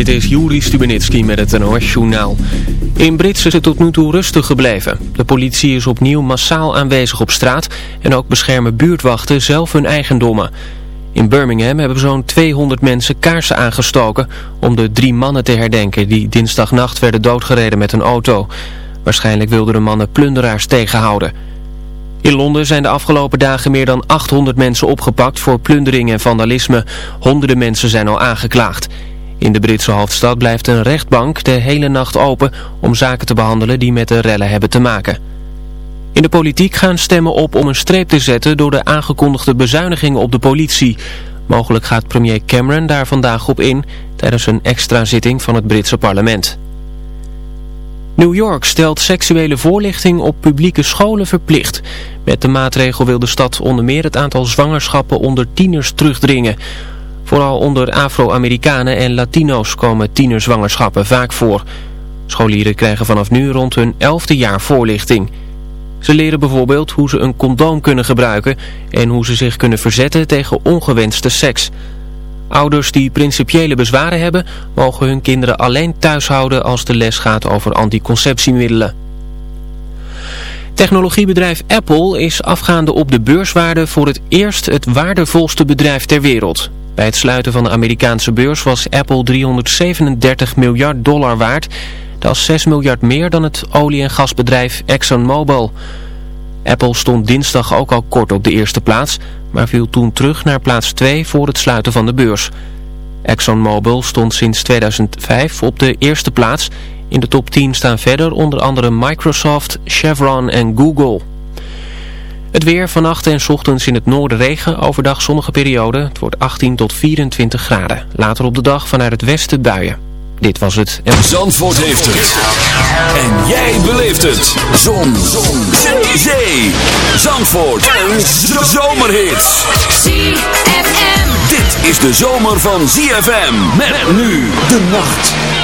Dit is Juri Stubenitski met het NOS-journaal. In Brits is het tot nu toe rustig gebleven. De politie is opnieuw massaal aanwezig op straat en ook beschermen buurtwachten zelf hun eigendommen. In Birmingham hebben zo'n 200 mensen kaarsen aangestoken om de drie mannen te herdenken die dinsdagnacht werden doodgereden met een auto. Waarschijnlijk wilden de mannen plunderaars tegenhouden. In Londen zijn de afgelopen dagen meer dan 800 mensen opgepakt voor plundering en vandalisme. Honderden mensen zijn al aangeklaagd. In de Britse hoofdstad blijft een rechtbank de hele nacht open om zaken te behandelen die met de rellen hebben te maken. In de politiek gaan stemmen op om een streep te zetten door de aangekondigde bezuinigingen op de politie. Mogelijk gaat premier Cameron daar vandaag op in tijdens een extra zitting van het Britse parlement. New York stelt seksuele voorlichting op publieke scholen verplicht. Met de maatregel wil de stad onder meer het aantal zwangerschappen onder tieners terugdringen. Vooral onder Afro-Amerikanen en Latino's komen tienerzwangerschappen vaak voor. Scholieren krijgen vanaf nu rond hun elfde jaar voorlichting. Ze leren bijvoorbeeld hoe ze een condoom kunnen gebruiken en hoe ze zich kunnen verzetten tegen ongewenste seks. Ouders die principiële bezwaren hebben, mogen hun kinderen alleen thuis houden als de les gaat over anticonceptiemiddelen. Technologiebedrijf Apple is afgaande op de beurswaarde voor het eerst het waardevolste bedrijf ter wereld. Bij het sluiten van de Amerikaanse beurs was Apple 337 miljard dollar waard. Dat is 6 miljard meer dan het olie- en gasbedrijf ExxonMobil. Apple stond dinsdag ook al kort op de eerste plaats, maar viel toen terug naar plaats 2 voor het sluiten van de beurs. ExxonMobil stond sinds 2005 op de eerste plaats. In de top 10 staan verder onder andere Microsoft, Chevron en Google. Het weer vannacht en ochtends in het noorden regen, overdag zonnige periode. Het wordt 18 tot 24 graden. Later op de dag vanuit het westen buien. Dit was het. Zandvoort heeft het. En jij beleeft het. Zon. Zon. Zee. Zandvoort. En zomerhits. ZFM. Dit is de zomer van ZFM. Met nu de nacht.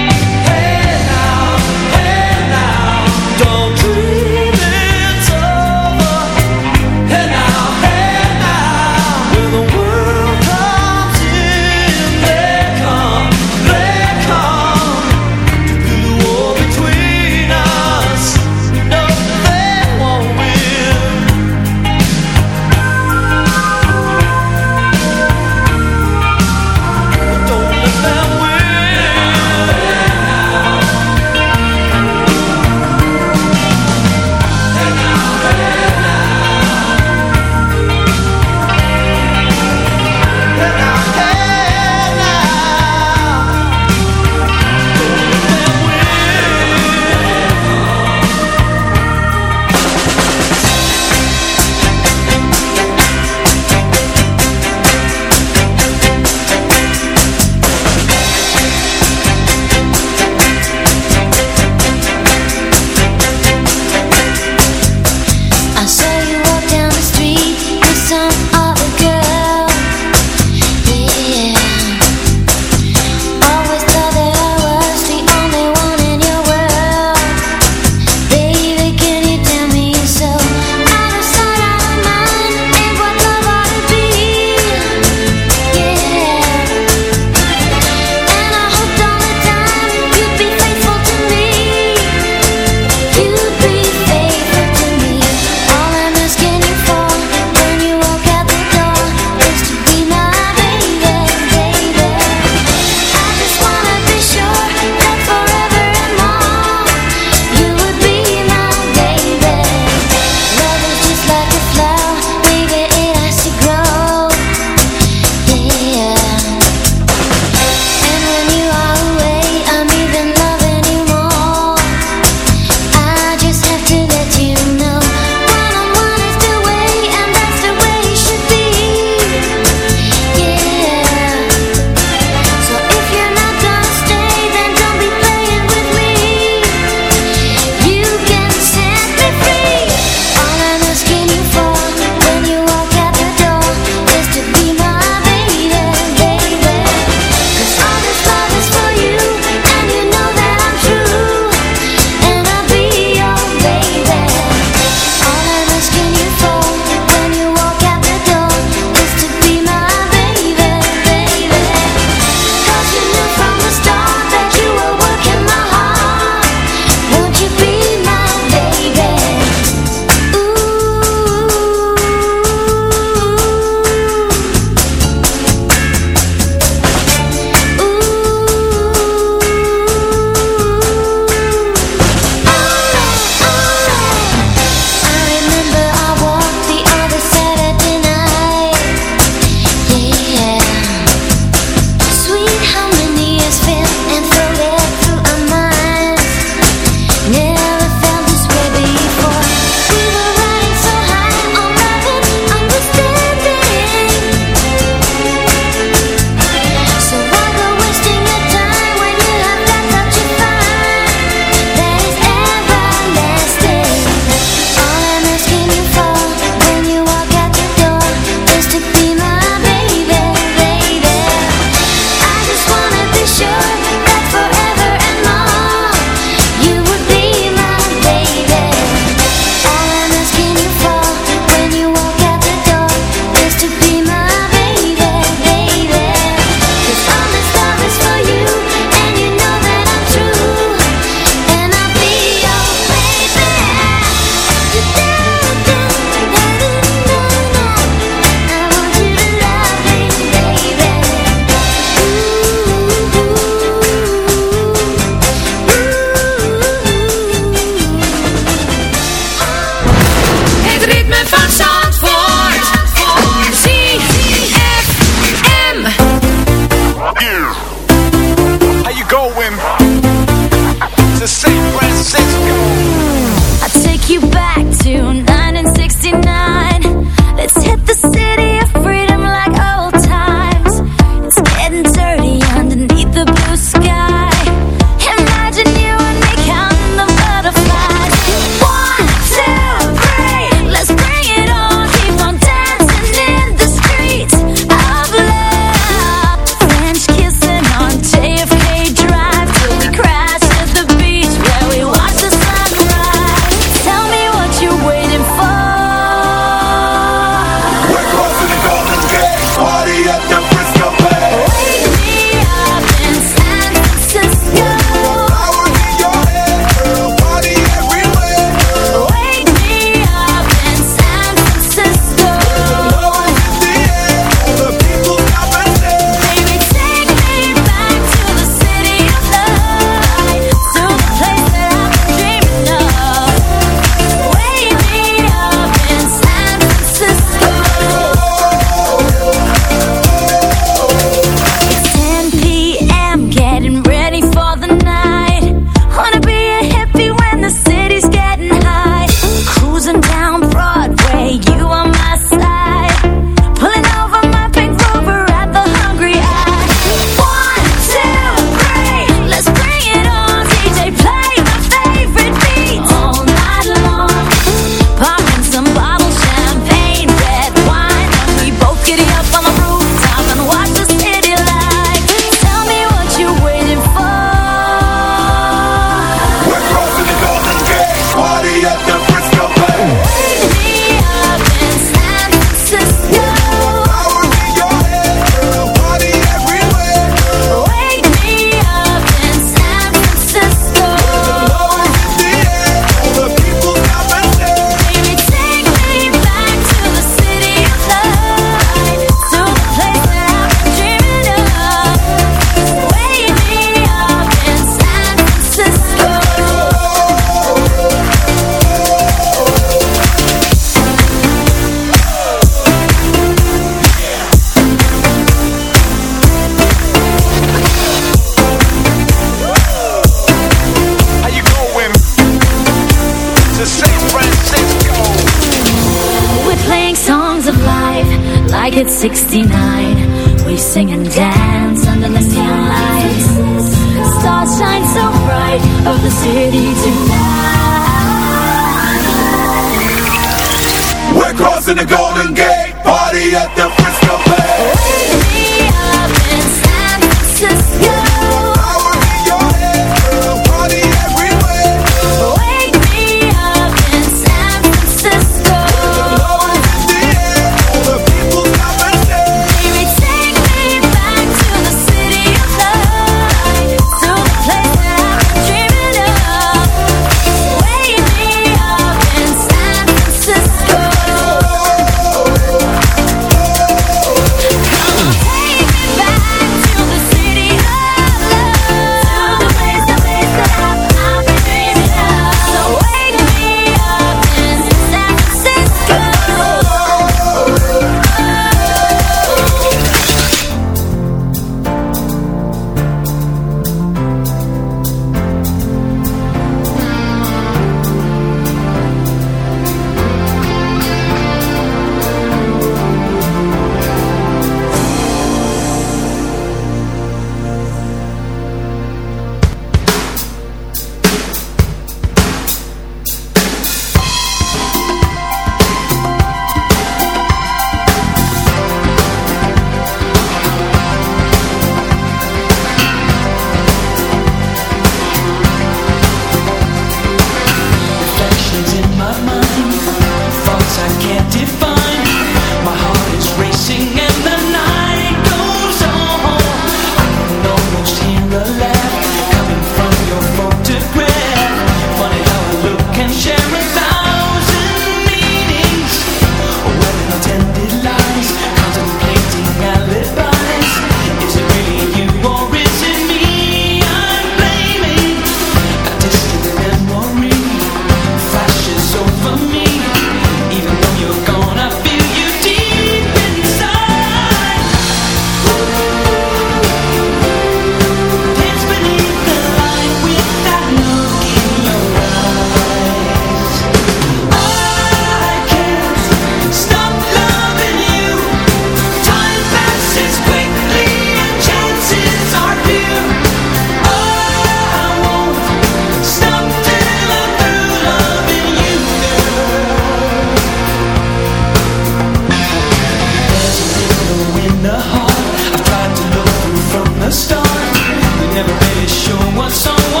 Never really sure what someone